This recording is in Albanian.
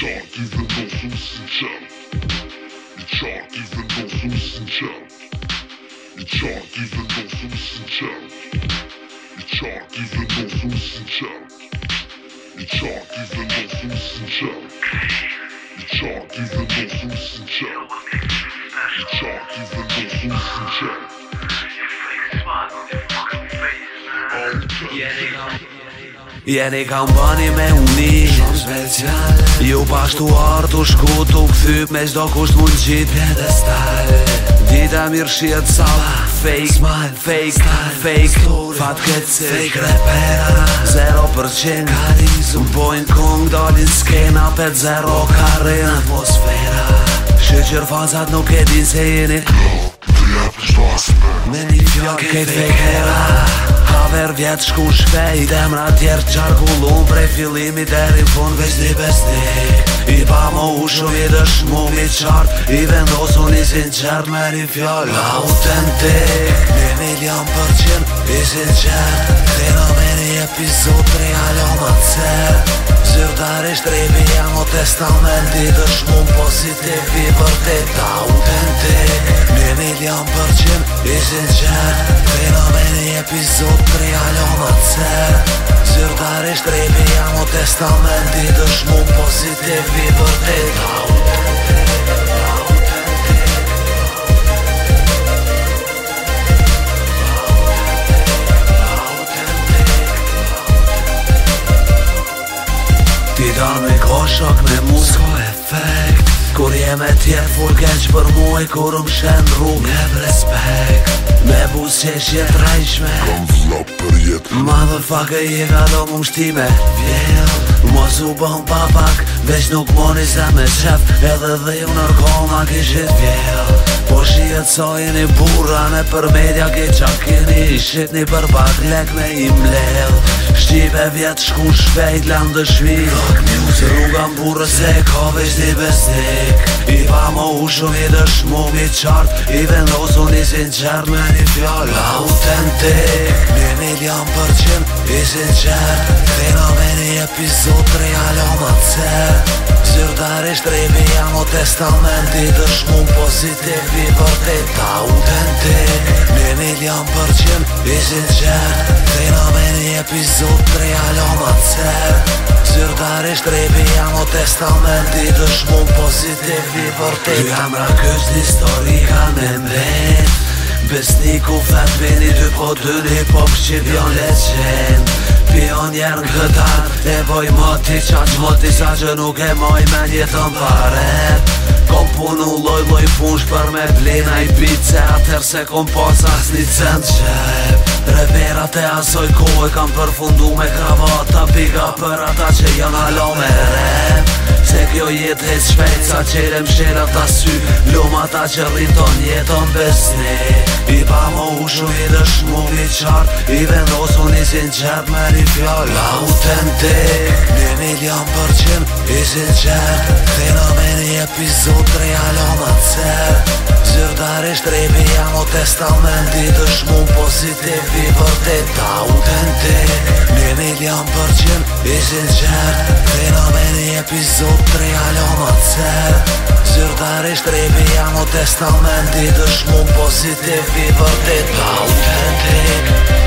Çağ gibi olsun sinçal Çağ gibi olsun sinçal Çağ gibi olsun sinçal Çağ gibi olsun sinçal Çağ gibi olsun sinçal Çağ gibi olsun sinçal Çağ gibi olsun sinçal Yeah, they Jeni kam bani me uni Shumë special Ju pashtu artë u shku të këthyp Me zdo kusht mund qip Pedestal Dita mirë shiet sala Fake smile Fake style Fake story Fat këtë si Fake repera Zero për qenë Karizm Bojn kong dolin skena Pet zero karin Atmosfera Shqyqir fazat nuk e din se jeni jetë një shtasme Me një fjallë këtë vekera Haver vjetë shku shpej Demra tjerë qarkullum Prej fillimi deri në fund veç I pa më ushëm i dëshmu mi qartë I vendosu një sinqert me një fjallë Autentik Një milion për qim i sinqert Ti në meri epizod tri alo më të cert marrësh drejtë jam o testamenti do shkum pozitiv i vërtet autentik me milion për i e zëjan vera me një epizod për alon atë zërtarësh drejtë jam o testamenti do shkum pozitiv i vërtet autentik shok me mu Sko efekt Kur jem e tjerë full keq për muaj Kur um shen rrug Me respekt Me bus që është jetë rajshme Kam vlap për jetë Motherfucker je ka do mu mshtime Vjell Mos u bon papak Veç nuk moni se me qef Edhe dhe ju nërkoll ma kishit vjell Po shijet sojini burra ne për media ki qakini Shqitni për pak lek me im lell Shqipe vjetë shku shpejt lëmë dëshmi Rock music Se rruga më burë se ka veç një besnik I pa më u shumë i dëshmu mi qartë I vendosu një sinqer me një fjallë Authentic Një milion për qim i sinqer Fenomen i epizod tre alo më cer Zyrtarisht rebi jam o testament I dëshmu pozitiv i vërtet jam për qëm Ishi qërë Se i nëme një epizod të reja loma të cërë Zyrtarisht rebi jam o testament I të pozitiv i për të Ju jam rakyç një histori ka me mbet Besnik u vet bini dy po dy një pop që bion legend Pionjer në këtar Nevoj më ti qaq më ti sa që nuk e moj me njetën paret Kom punu loj loj punsh për me blina i bice Atër se kom posa s'ni cent qep Reverat e asoj kohë kam përfundu me kravata Pika për ata që janë halome Rap Se kjo jetë e shpejt sa qerem shirat ta sy Loma që rriton jeton besni I pa më ushu i dëshmu mi qart I vendosu nisin qep me një fjall Autentik Një milion për qim i sin qep Tino me një epizod tre aloma cer Zyrtarisht rebi jam o testament I dëshmu pozitiv Shkupi për të ta u të në të Një milion për qënë ishin qërë Fenomeni epizod të realo në të Zyrtarisht rejbi jam o testamenti Dëshmu pozitiv i për të ta